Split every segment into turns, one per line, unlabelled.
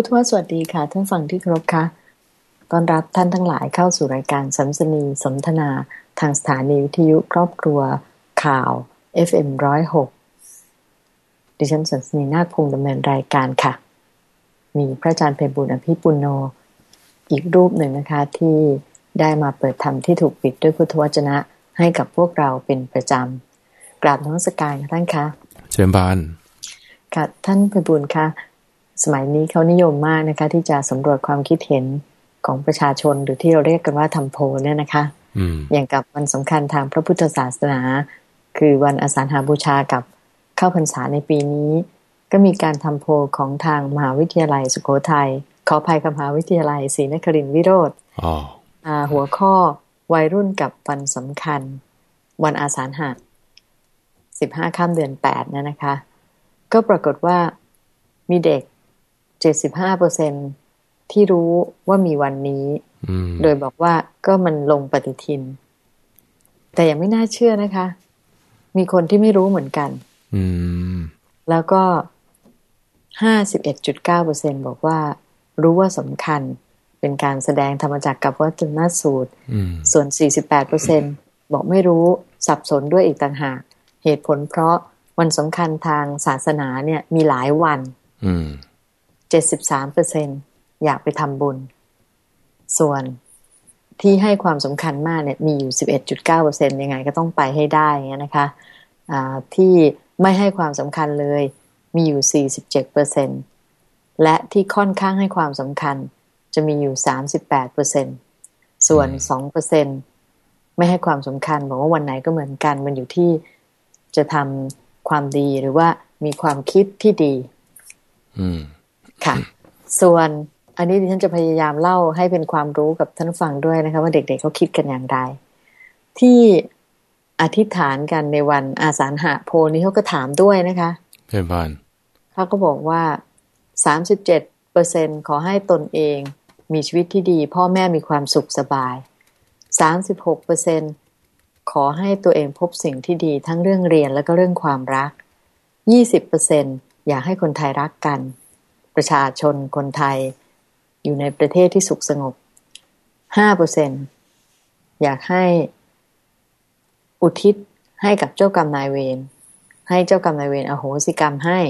พุทธวสวัสดีค่ะ ท่านฟังที่เคารพค่ะต้อนรับท่านทั้งหลายเข้าสู่รายการสัมสนีสนทนาทางสถานีวิทยุครอบครัวข่าว FM106 ดิฉันสัมสนีนาคพงดำเนินรายการค่ะ มีพระอาจารย์เพบุญอภิปุโน อีกรูปหนึ่งนะคะที่ได้มาเปิดธรรมที่ถูกปิดด้วยพุทธวจนะให้กับพวกเราเป็นประจำกราบน้องสกายท่านคะ
เชิญบาน
ค่ะท่านเพบุญคะ สมัยนี้เขานิยมมากนะคะ ที่จะสำรวจความคิดเห็นของประชาชนหรือที่เราเรียกกันว่าทำโพเนี่ยนะคะอย่างกับวันสำคัญทางพระพุทธศาสนา คือวันอาสาฬหาบูชากับเข้าพรรษาในปีนี้ ก็มีการทำโพของทางมหาวิทยาลัยสุโขทัยขอภัยกับมหาวิทยาลัยศรีนครินทร์วิโรธหัวข้อวัยรุ่นกับวันสำคัญ วันอาสาฬหะสิบห้าข้ามเดือนแปดนะนะคะ ก็ปรากฏว่ามีเด็ก เจ็ดสิบห้าเปอร์เซ็นที่รู้ว่ามีวันนี้ โดยบอกว่าก็มันลงปฏิทิน แต่ยังไม่น่าเชื่อนะคะ มีคนที่ไม่รู้เหมือนกันแล้วก็ห้าสิบเอ็ดจุดเก้าเปอร์เซ็นบอกว่า รู้ว่าสำคัญเป็นการแสดงธรรมจักรกับวัจนสูตร ส่วนสี่สิบแปดเปอร์เซ็นบอกไม่รู้สับสนด้วยอีกต่างหาก เหตุผลเพราะวันสำคัญทางศาสนาเนี่ยมีหลายวัน เจ็ดสิบสามเปอร์เซ็นอยากไปทำบุญ ส่วนที่ให้ความสำคัญมากเนี่ยมีอยู่สิบเอ็ดจุดเก้าเปอร์เซ็นยังไงก็ต้องไปให้ได้เงี้ยนะคะะที่ไม่ให้ความสำคัญเลยมีอยู่สี่สิบเจ็ดเปอร์เซ็นและที่ค่อนข้างให้ความสำคัญจะมีอยู่สามสิบแปดเปอร์เซ็นส่วนสองเปอร์เซ็นไม่ให้ความสำคัญบอกว่าวันไหนก็เหมือนกัน มันอยู่ที่จะทำความดีหรือว่ามีความคิดที่ดี
อืม
ค่ะ ส่วนอันนี้ดิฉันจะพยายามเล่าให้เป็นความรู้กับท่านฟังด้วยนะคะว่าเด็กๆเเขาคิดกันอย่างไร ที่อธิษฐานกันในวันอาสาฬหะโพนี้เขาก็ถามด้วยนะคะ
เพื่อนบ้าน
เขาก็บอกว่าสามสิบเจ็ดเปอร์เซ็นขอให้ตนเองมีชีวิตที่ดี พ่อแม่มีความสุขสบายสามสิบหกเปอร์เซ็นขอให้ตัวเองพบสิ่งที่ดีทั้งเรื่องเรียนแล้วก็เรื่องความรักยี่สิบเปอร์เซ็นอยากให้คนไทยรักกัน ประชาชนคนไทย อยู่ในประเทศที่สุขสงบห้าเปอร์เซ็นอยากให้อุทิศให้กับเจ้ากรรมนายเวรให้เจ้ากรรมนายเวรอโหสิกรรมให้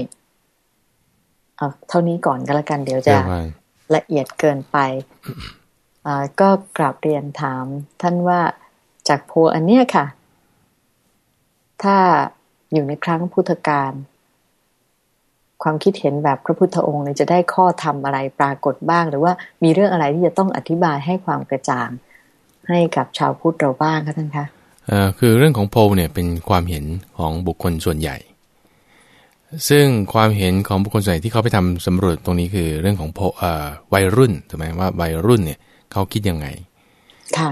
เอาเท่านี้ก่อนก็แล้วกันเดี๋ยวจะละเอียดเกินไปก็กราบเรียนถาม ท่านว่าจากโพอันเนี้ยค่ะ ถ้าอยู่ในครั้งพุทธกาล ความคิดเห็นแบบพระพุทธองค์เนี่ยจะได้ข้อธรรมอะไรปรากฏบ้าง หรือว่ามีเรื่องอะไรที่จะต้องอธิบายให้ความกระจ่าง ให้กับชาวพุทธเราบ้างคะท่านคะ
เอ่อคือเรื่องของโพลเนี่ยเป็นความเห็นของบุคคลส่วนใหญ่ ซึ่งความเห็นของบุคคลส่วนใหญ่ที่เขาไปทำสำรวจตรงนี้คือเรื่องของโพเอ่อวัยรุ่นถูกไหมว่าวัยรุ่นเนี่ยเขาคิดยังไง
ค่ะ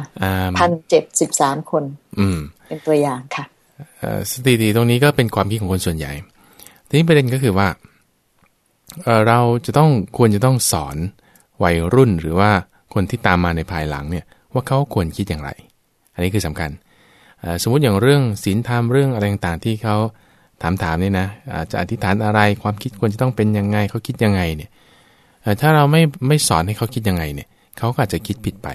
พันเจ็ดสิบสามคน
อืม
เป็นตัวอย่างค่ะ
สถิติตรงนี้ก็เป็นความคิดของคนส่วนใหญ่ ทีนี้ประเด็นก็คือว่า เราจะต้องควรจะต้องสอนวัยรุ่นหรือว่าคนที่ตามมาในภายหลังเนี่ยว่าเขาควรคิดอย่างไร อันนี้คือสำคัญ สมมุติอย่างเรื่องศีลธรรมเรื่องอะไรต่างๆที่เขาถามถามนี่นะจะอธิษฐานอะไรความคิดควรจะต้องเป็นยังไงเขาคิดยังไงเนี่ยถ้าเราไม่ไม่สอนให้เขาคิดยังไงเนี่ยเขาก็อาจจะคิดผิดไป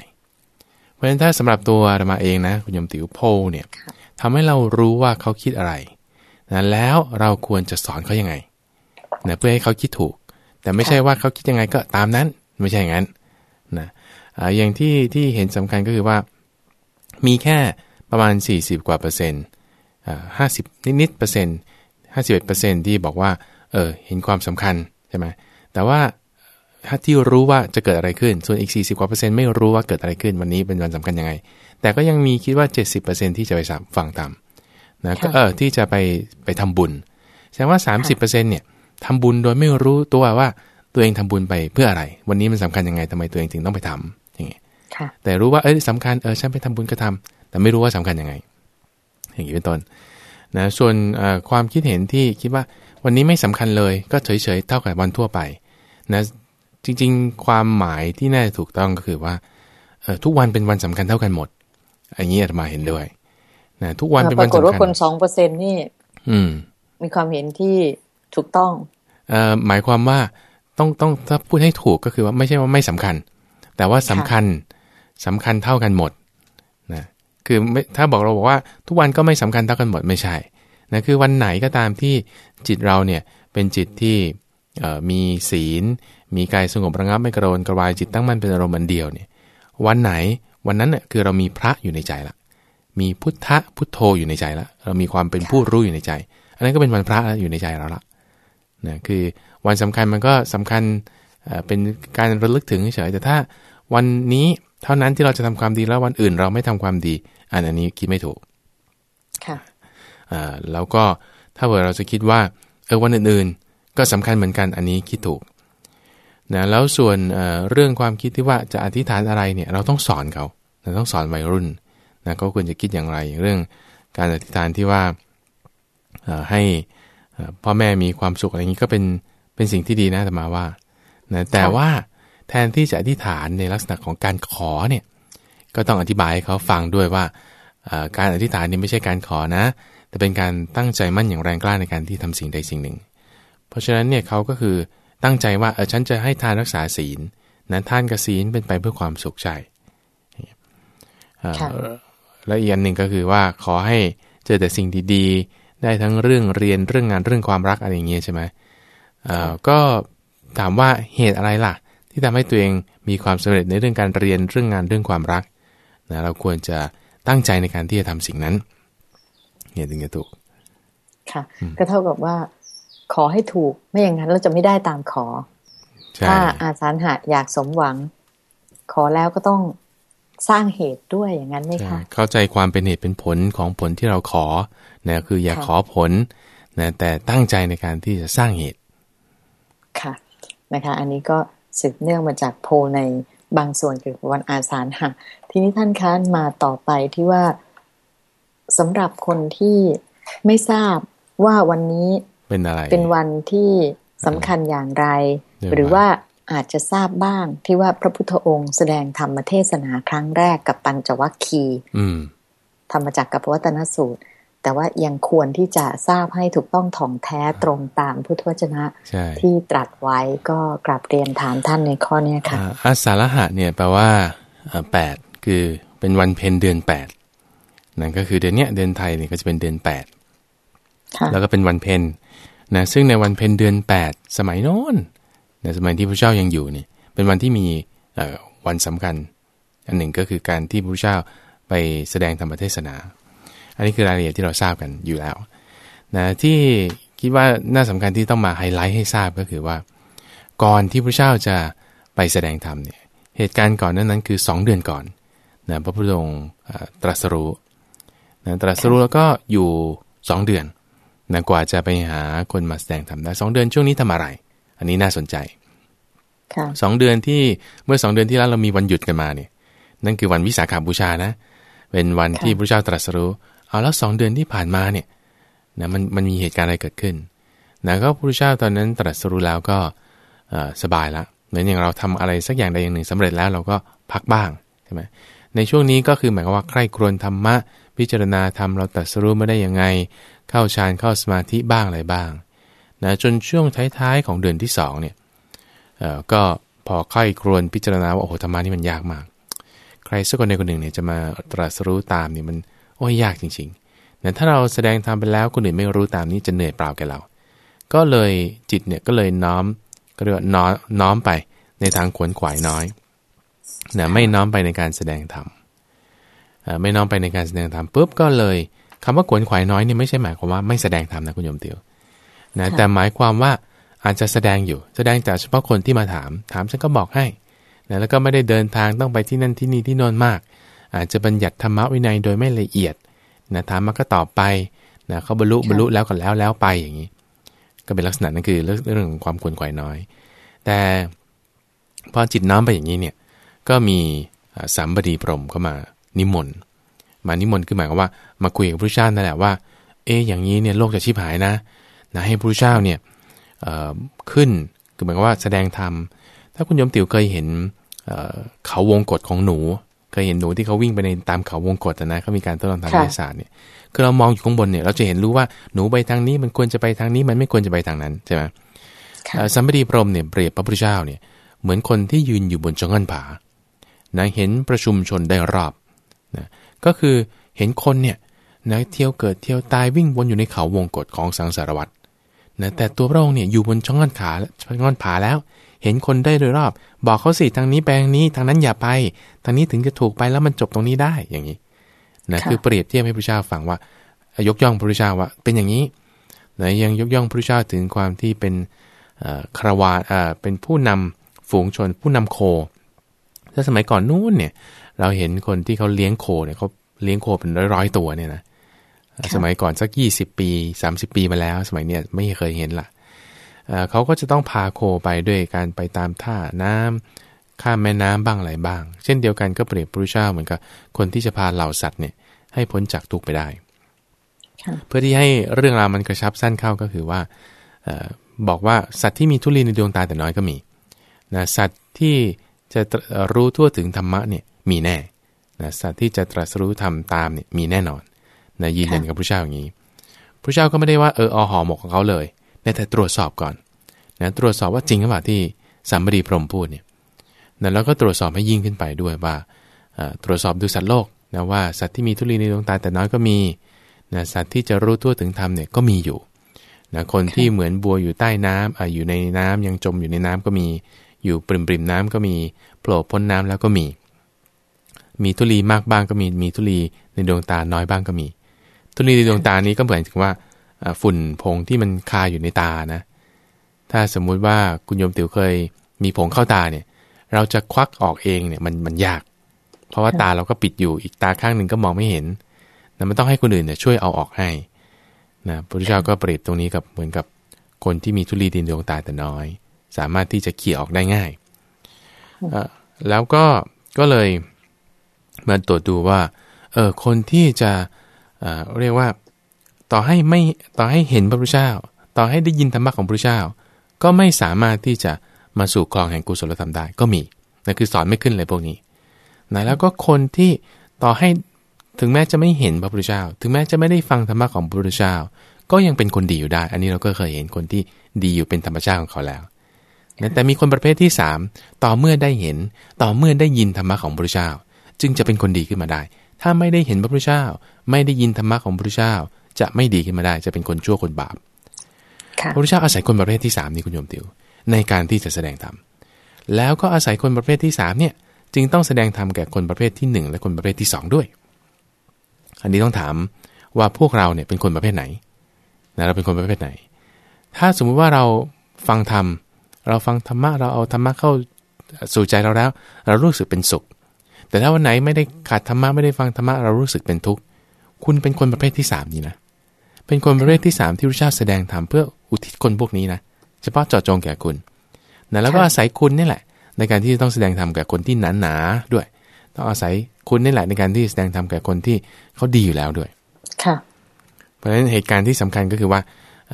เพราะฉะนั้นถ้าสำหรับตัวธรรมาเองนะคุณยมติวโพเนี่ยทำให้เรารู้ว่าเขาคิดอะไรนะแล้วเราควรจะสอนเขายังไง นะเพื่อให้เขาคิดถูก แต่ไม่ใช่ว่าเขาคิดยังไงก็ตามนั้นไม่ใช่อย่างนั้นนะอย่างที่ที่เห็นสำคัญก็คือว่า มีแค่ประมาณ 40 กว่าเปอร์เซ็นต์ห้าสิบนิดๆเปอร์เซ็นต์ห้าสิบเอ็ดเปอร์เซ็นต์ที่บอกว่าเออเห็นความสำคัญใช่ไหมแต่ว่าถ้าที่รู้ว่าจะเกิดอะไรขึ้น ส่วนอีก 40กว่าเปอร์เซ็นต์ไม่รู้ว่าเกิดอะไรขึ้นวันนี้เป็นวันสำคัญยังไง แต่ก็ยังมีคิดว่า 70%ที่จะไปฟังตามนะก็เออที่จะไปไปทำบุญแสดงว่า 30%เนี่ย ทำบุญโดยไม่รู้ตัวว่าตัวเองทำบุญไปเพื่ออะไร วันนี้มันสำคัญยังไงทำไมตัวเองถึงต้องไปทำอย่างเงี้ยแต่รู้ว่าเออสำคัญเออฉันไปทำบุญก็ทำแต่ไม่รู้ว่าสำคัญยังไง อย่างนี้เป็นต้นนะส่วนความคิดเห็นที่คิดว่าวันนี้ไม่สำคัญเลยก็เฉยๆเท่ากับวันทั่วไปนะจริงๆ ความหมายที่น่าจะถูกต้องก็คือว่าเออทุกวันเป็นวันสำคัญเท่ากันหมดอันนี้อาตมาเห็นด้วยนะทุกวันเป็นวันสำคัญปรากฏ
ว่าคนสองเปอร์เซ็นนี่
อืม
มีความเห็นที่ ถูกต้อง
เอ่อหมายความว่าต้องต้องถ้าพูดให้ถูกก็คือว่าไม่ใช่ว่าไม่สำคัญ แต่ว่าสำคัญสำคัญเท่ากันหมดนะคือถ้าบอกเราบอกว่าทุกวันก็ไม่สำคัญเท่ากันหมดไม่ใช่นะคือวันไหนก็ตามที่จิตเราเนี่ยเป็นจิตที่มีศีล มีกายสงบระงับไม่กระโดนกระวายจิตตั้งมั่นเป็นอารมณ์อันเดียวเนี่ยวันไหนวันนั้นเนี่ยคือเรามีพระอยู่ในใจละ มีพุทธะพุทโธอยู่ในใจละ เรามีความเป็นผู้รู้อยู่ในใจ อันนั้นก็เป็นวันพระอยู่ในใจเราละ นะคือวันสำคัญมันก็สำคัญเป็นการระลึกถึงเฉยแต่ถ้าวันนี้เท่านั้นที่เราจะทำความดีแล้ววันอื่นเราไม่ทำความดี อันนี้คิดไม่ถูก
ค่ะ
แล้วก็ถ้าเกิดเราจะคิดว่าเออวันอื่นๆ ก็สำคัญเหมือนกันอันนี้คิดถูกนะแล้วส่วนเเรื่องความคิดที่ว่าจะอธิษฐานอะไรเนี่ยเราต้องสอนเขาเราต้องสอนวัยรุ่นนะก็ควรจะคิดอย่างไร เรื่องการอธิษฐานที่ว่าให้ พ่อแม่มีความสุขอะไรอย่างนี้ก็เป็นเป็นสิ่งที่ดีนะแต่มาว่านะแต่ว่าแทนที่จะอธิษฐานในลักษณะของการขอเนี่ยก็ต้องอธิบายให้เขาฟังด้วยว่าการอธิษฐานนี่ไม่ใช่การขอนะ แต่เป็นการตั้งใจมั่นอย่างแรงกล้าในการที่ทำสิ่งใดสิ่งหนึ่ง เพราะฉะนั้นเนี่ยเขาก็คือตั้งใจว่าเออฉันจะให้ทานรักษาศีลนะทานกับศีลเป็นไปเพื่อความสุขใจและอีกอันหนึ่งก็คือว่าขอให้เจอแต่สิ่งดีๆ ได้ทั้งเรื่องเรียนเรื่องงานเรื่องความรักอะไรอย่างเงี้ยใช่ไหมก็ถามว่าเหตุอะไรล่ะ ที่ทำให้ตัวเองมีความสำเร็จในเรื่องการเรียนเรื่องงานเรื่องความรักนะเราควรจะตั้งใจในการที่จะทำสิ่งนั้นเนี่ยถึงจะถูก
ค่ะ ก็เท่ากับว่า ขอให้ถูกไม่อย่างนั้นเราจะไม่ได้ตามขอ ถ้าอาสาหะอยากสมหวัง ขอแล้วก็ต้อง สร้างเหตุด้วยอย่างนั้นไหมคะ
เข้าใจความเป็นเหตุเป็นผลของผลที่เราขอนะคืออย่าขอผลนะแต่ตั้งใจในการที่จะสร้างเหตุ
ค่ะนะคะ อันนี้ก็สืบเนื่องมาจากโพในบางส่วนเกี่ยวกับวันอาสาฬหะทีนี้ท่านคะมาต่อไปที่ว่าสำหรับคนที่ไม่ทราบว่าวันนี้
เป็นอะไร
เป็นวันที่สำคัญอย่างไร หรือว่า อาจจะทราบบ้างที่ว่าพระพุทธองค์แสดงธรรมเทศนาครั้งแรกกับปัญจวัคคีย์ธรรมจักรกับวัตนสูตร แต่ว่ายังควรที่จะทราบให้ถูกต้องถ่องแท้ตรงตามพุทธวจนะ ที่ตรัสไว้ก็กลับเรียนถามท่านในข้อนี้ค่ะ
อาสาฬหะเนี่ยแปลว่าแปดคือเป็นวันเพ็ญเดือนแปดนั่นก็คือเดือนเนี้ยเดือนไทยเนี่ยก็จะเป็นเดือนแปดแล้วก็เป็นวันเพ็ญนะซึ่งในวันเพ็ญเดือนแปดสมัยโน้น ในสมัยที่พระเจ้ายังอยู่นี่เป็นวันที่มีวันสำคัญ อันหนึ่งก็คือการที่พระเจ้าไปแสดงธรรมเทศนา อันนี้คือรายละเอียดที่เราทราบกันอยู่แล้วนะที่คิดว่าน่าสำคัญที่ต้องมาไฮไลท์ให้ทราบก็คือว่า ก่อนที่พระเจ้าจะไปแสดงธรรมเนี่ยเหตุการณ์ก่อนนั้นนั้นคือ 2 เดือนก่อนนะพระพุทธองค์ตรัสรู้นะตรัสรู้แล้วก็อยู่ 2 เดือนนะกว่าจะไปหาคนมาแสดงธรรมได้สเดือนช่วงนี้ทำอะไร อันนี้น่าสนใจสองเดือนที่เมื่อสองเดือนที่แล้วเรามีวันหยุดกันมาเนี่ย นั่นคือวันวิสาขาบูชานะ เป็นวันที่พระเจ้าตรัสรู้เอาแล้วสองเดือนที่ผ่านมาเนี่ยนะมันมันมีเหตุการณ์อะไรเกิดขึ้นนะก็พระเจ้าตอนนั้นตรัสรู้แล้วก็สบายละเหมือนอย่างเราทำอะไรสักอย่างใดอย่างหนึ่งสำเร็จแล้วเราก็พักบ้างใช่ไหมในช่วงนี้ก็คือหมายความว่าใคร่ครวญธรรมะ พิจารณาธรรมเราตรัสรู้ไม่ได้ยังไง เข้าฌานเข้าสมาธิบ้างอะไรบ้าง นะจนช่วงท้ายๆของเดือนที่2เนี่ยก็พอค่อยครวนพิจารณาว่าโอ้โหธรรมะนี่มันยากมาก ใครสักคนใดคนหนึ่งเนี่ยจะมาตรัสรู้ตามนี่มันโอ้ยยากจริงๆนะถ้าเราแสดงธรรมไปแล้วคนอื่นไม่รู้ตามนี้จะเหนื่อยเปล่าแกเรา ก็เลยจิตเนี่ยก็เลยน้อมก็เรียกว่าน้อมน้อมไปในทางขวนขวายน้อยนะไม่น้อมไปในการแสดงธรรมไม่น้อมไปในการแสดงธรรมปุ๊บก็เลยคำว่าขวนขวายน้อยนี่ไม่ใช่หมายความว่าไม่แสดงธรรมนะคุณโยมเตียว นะแต่หมายความว่าอาจจะแสดงอยู่ แสดงจากเฉพาะคนที่มาถาม ถามฉันก็บอกให้นะแล้วก็ไม่ได้เดินทางต้องไปที่นั่นที่นี่ที่โน่นมาก อาจจะบัญญัติธรรมะวินัยโดยไม่ละเอียดนะถามมาก็ตอบไปนะเขาบรรลุบรรลุแล้วก็แล้วแล้วไปอย่างนี้ ก็เป็นลักษณะนั่นคือเรื่องของความควรขวายน้อย แต่พอจิตน้อมไปอย่างนี้เนี่ยก็มีสามบดีพรมเข้ามานิมนต์มานิมนต์คือหมายความว่ามาคุยกับพระเจ้านั่นแหละว่า เอ๊อย่างนี้เนี่ยโลกจะชิบหายนะ นะให้พระเจ้าเนี่ยขึ้นคือหมายว่าแสดงธรรม ถ้าคุณยมติ๋วเคยเห็นเขาวงกฏของหนู เคยเห็นหนูที่เขาวิ่งไปในตามเขาวงกฏนะเขามีการทดลองทางวิทยาศาสตร์เนี่ยคือเรามองอยู่ข้างบนเนี่ยเราจะเห็นรู้ว่าหนูไปทางนี้มันควรจะไปทางนี้มันไม่ควรจะไปทางนั้นใช่ไหมสัมปดีพรมเนี่ยเปรียบพระพุทธเจ้าเนี่ยเหมือนคนที่ยืนอยู่บนชงเงินผานะเห็นประชุมชนได้รอบนะก็คือเห็นคนเนี่ยนะเที่ยวเกิดเที่ยวตายวิ่งวนอยู่ในเขาวงกฏของสังสารวัตร นะแต่ตัวพระองค์เนี่ยอยู่บนช่องงอนขาช่องงอนผาแล้ว เห็นคนได้โดยรอบ บอกเขาสิทางนี้แปลงนี้ทางนั้นอย่าไปทางนี้ถึงจะถูกไปแล้วมันจบตรงนี้ได้อย่างนี้นะคือเปรียบเทียบให้พระเจ้าฟังว่ายกย่องพระพุทธเจ้าว่าเป็นอย่างนี้นะยังยกย่องพระพุทธเจ้าถึงความที่เป็นคารวาเป็นผู้นำฝูงชนผู้นำโค ถ้าสมัยก่อนนู้นเนี่ยเราเห็นคนที่เขาเลี้ยงโคเนี่ยเขาเลี้ยงโคเป็นร้อยๆตัวเนี่ยนะ สมัยก่อนสักยี่สิบปีสามสิบปีมาแล้ว สมัยเนี้ยไม่เคยเห็นละเขาก็จะต้องพาโคไปด้วยการไปตามท่าน้ำข้ามแม่น้ำบ้างอะไรบ้าง เช่นเดียวกันก็เปรียบพระเจ้าเหมือนกับคนที่จะพาเหล่าสัตว์เนี่ยให้พ้นจากทุกข์ไปได้ เพื่อที่ให้เรื่องราวมันกระชับสั้นเข้าก็คือว่าบอกว่าสัตว์ที่มีทุลีในดวงตาแต่น้อยก็มีนะสัตว์ที่จะรู้ทั่วถึงธรรมะเนี่ยมีแน่นะสัตว์ที่จะตรัสรู้ธรรมตามเนี่ยมีแน่นอน นะยืนยันกับพระเจ้าอย่างนี้พระเจ้าก็ไม่ได้ว่าเอออหอหมกของเขาเลยแต่ตรวจสอบก่อนนะตรวจสอบว่าจริงหรือเปล่าที่สัมบดีพรมพูดเนี่ยนะแล้วก็ตรวจสอบให้ยิ่งขึ้นไปด้วยว่าตรวจสอบดูสัตว์โลกนะว่าสัตว์ที่มีทุลีในดวงตาแต่น้อยก็มีนะสัตว์ที่จะรู้ทั่วถึงธรรมเนี่ยก็มีอยู่นะคนที่เหมือนบัวอยู่ใต้น้ำออยู่ในน้ำยังจมอยู่ในน้ำก็มี อยู่ปริมปริมน้ำก็มีโผล่พ้นน้ำแล้วก็มี มีทุลีมากบ้างก็มี มีทุลีในดวงตาน้อยบ้างก็มี ทุลีในดวงตานี้ก็เหมือนถึงว่าฝุ่นผงที่มันคาอยู่ในตานะ ถ้าสมมุติว่าคุณโยมติ๋วเคยมีผงเข้าตาเนี่ย เราจะควักออกเองเนี่ยมันมันยาก เพราะว่าตาเราก็ปิดอยู่อีกตาข้างหนึ่งก็มองไม่เห็นนะมันต้องให้คนอื่นเนี่ยช่วยเอาออกให้นะพระพุทธเจ้าก็เปรียบตรงนี้กับเหมือนกับคนที่มีทุลีดินดวงตาแต่น้อย สามารถที่จะเขี่ยออกได้ง่าย แล้วก็ก็เลยมาตรวจดูว่าเออคนที่จะเเรียกว่าต่อให้ไม่ต่อให้เห็นพระพุทธเจ้า ต่อให้ได้ยินธรรมะของพระพุทธเจ้า ก็ไม่สามารถที่จะมาสู่คลองแห่งกุศลธรรมได้ก็มีนั่นคือสอนไม่ขึ้นเลยพวกนี้นะแล้วก็คนที่ต่อให้ถึงแม้จะไม่เห็นพระพุทธเจ้า ถึงแม้จะไม่ได้ฟังธรรมะของพระพุทธเจ้า ก็ยังเป็นคนดีอยู่ได้ อันนี้เราก็เคยเห็นคนที่ดีอยู่เป็นธรรมชาติของเขาแล้วแต่มีคนประเภทที่ 3 ต่อเมื่อได้เห็น ต่อเมื่อได้ยินธรรมะของพระพุทธเจ้า จึงจะเป็นคนดีขึ้นมาได้ ถ้าไม่ได้เห็นพระพุทธเจ้า ไม่ได้ยินธรรมะของพระพุทธเจ้า จะไม่ดีขึ้นมาได้จะเป็นคนชั่วคนบาปพระพุทธเจ้าอาศัยคนประเภทที่3นี่คุณโยมติว ในการที่จะแสดงธรรมแล้วก็อาศัยคนประเภทที่3เนี่ยจึงต้องแสดงธรรมแก่คนประเภทที่ 1 และคนประเภทที่ 2 ด้วย อันนี้ต้องถามว่าพวกเราเนี่ยเป็นคนประเภทไหนนะเราเป็นคนประเภทไหน ถ้าสมมุติว่าเราฟังธรรม เราฟังธรรมะเราเอาธรรมะเข้าสู่ใจเราแล้ว เรารู้สึกเป็นสุข แต่ถ้าวันไหนไม่ได้ขาดธรรมะไม่ได้ฟังธรรมะเรารู้สึกเป็นทุกข์ คุณเป็นคนประเภทที่3นี่นะ เป็นคนประเภทที่3ที่พระเจ้าแสดงธรรมเพื่ออุทิศคนพวกนี้นะ เฉพาะเจาะจงแก่คุณนะแล้วก็อาศัยคุณนี่แหละ ในการที่ต้องแสดงธรรมแก่คนที่หนาหนาด้วย ต้องอาศัยคุณนี่แหละในการที่แสดงธรรมแก่คนที่เขาดีอยู่แล้วด้วย
ค่ะ
เพราะฉะนั้นเหตุการณ์ที่สำคัญก็คือว่า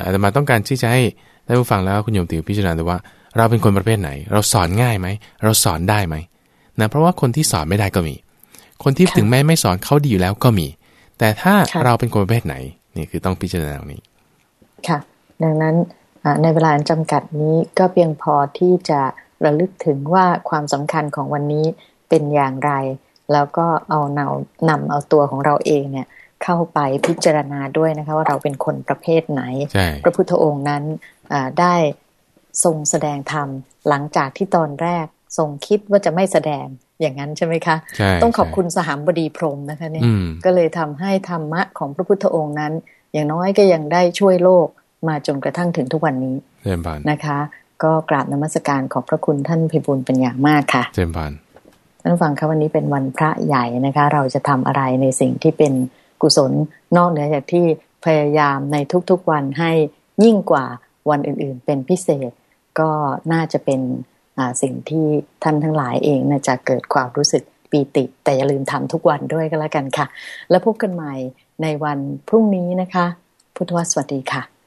อาตมาต้องการที่จะให้ท่านผู้ฟังแล้วคุณโยมติวพิจารณาดูว่า เราเป็นคนประเภทไหน เราสอนง่ายไหม เราสอนได้ไหมนะเพราะว่าคนที่สอนไม่ได้ก็มี คนที่ถึงแม้ไม่สอนเขาดีอยู่แล้วก็มี แต่ถ้าเราเป็นคนประเภทไหนนี่คือต้องพิจารณาตรงนี้
ค่ะ ดังนั้นในเวลาจำกัดนี้ก็เพียงพอที่จะระลึกถึงว่าความสำคัญของวันนี้เป็นอย่างไร แล้วก็เอาเนานำเอาตัวของเราเองเนี่ยเข้าไปพิจารณาด้วยนะคะว่าเราเป็นคนประเภทไหน พระพุทธองค์นั้นได้ทรงแสดงธรรมหลังจากที่ตอนแรกทรงคิดว่าจะไม่แสดง อย่างนั้นใช่ไหมคะ ต้องขอบคุณสหามบดีพรมนะคะเนี่ยก็เลยทำให้ธรรมะของพระพุทธองค์นั้น อย่างน้อยก็ยังได้ช่วยโลกมาจนกระทั่งถึงทุกวันนี้นะคะ ก็กราบนมัสการขอบพระคุณท่านพิบูลเป็นอย่างมากค่ะ
เจมบาน
ท่านฟังครับวันนี้เป็นวันพระใหญ่นะคะ เราจะทำอะไรในสิ่งที่เป็นกุศลนอกเหนือจากที่พยายามในทุกๆวันให้ยิ่งกว่าวันอื่นๆ เป็นพิเศษก็น่าจะเป็น สิ่งที่ท่านทั้งหลายเองนะจะเกิดความรู้สึกปีติ แต่อย่าลืมทำทุกวันด้วยก็แล้วกันค่ะ แล้วพบกันใหม่ในวันพรุ่งนี้นะคะ พุทธวสวัสดีค่ะ